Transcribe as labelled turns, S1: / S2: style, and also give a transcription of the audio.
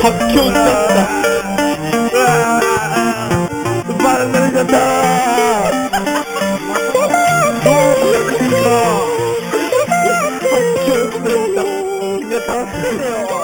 S1: 박효 떴다. 바람 내려간다. 박효 떴다. 이제 다 쓰세요.